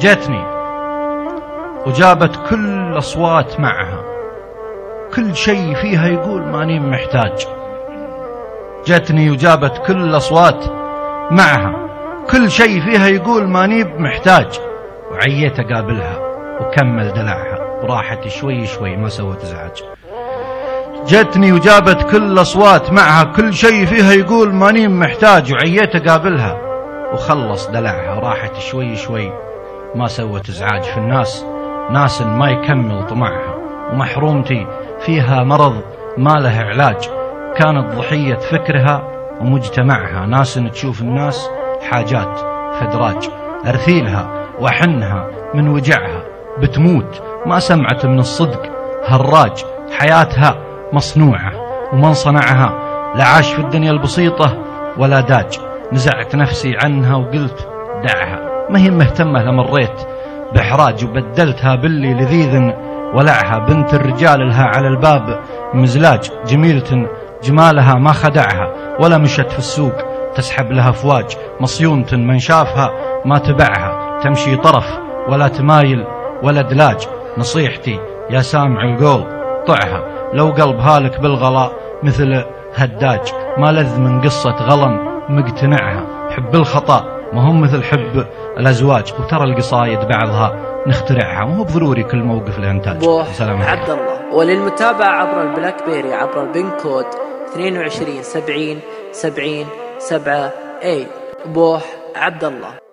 جتني وجابت كل الأصوات معها. كل شيء فيها يقول ماني محتاج. جتني وجابت كل الأصوات معها. كل شيء فيها يقول ماني محتاج. وعييت أقابلها وكمل دلعها. وراحت شوي شوي ما سوت ازعاج جتني وجابت كل الأصوات معها. كل شيء فيها يقول ماني محتاج. وعييت أقابلها وخلص دلعها. وراحت شوي شوي ما سوت إزعاج في الناس. ناس ما يكمل طمعها. ومحرومتي فيها مرض ما له علاج. كانت ضحية فكرها ومجتمعها. ناس تشوف الناس حاجات فدراج. أرثيلها وأحنها من وجعها. بتموت. ما سمعت من الصدق. هراج. حياتها مصنوعة. ومن صنعها لا عاش في الدنيا البسيطة ولا داج. نزعت نفسي عنها وقلت دعها. ما هي مهتمة لمريت بإحراج وبدلتها باللي لذيذ ولعها بنت الرجال لها على الباب مزلاج جميلة جمالها ما خدعها ولا مشت في السوق تسحب لها فواج مصيونة من شافها ما تبعها تمشي طرف ولا تمايل ولا دلاج نصيحتي يا سامع القول طعها لو قلب هالك بالغلاء مثل هداج ما لذ من قصة غلم مقتنعها حب الخطأ ما هم مثل حب الأزواج. وترى القصايد بعضها نخترعها. مو بضروري كل موقف له إنتاج. بوح سلام. عبد الله. وللمتابعة عبر البلاك بيري عبر البن كود 22 70 70 7 اي بوح عبد الله.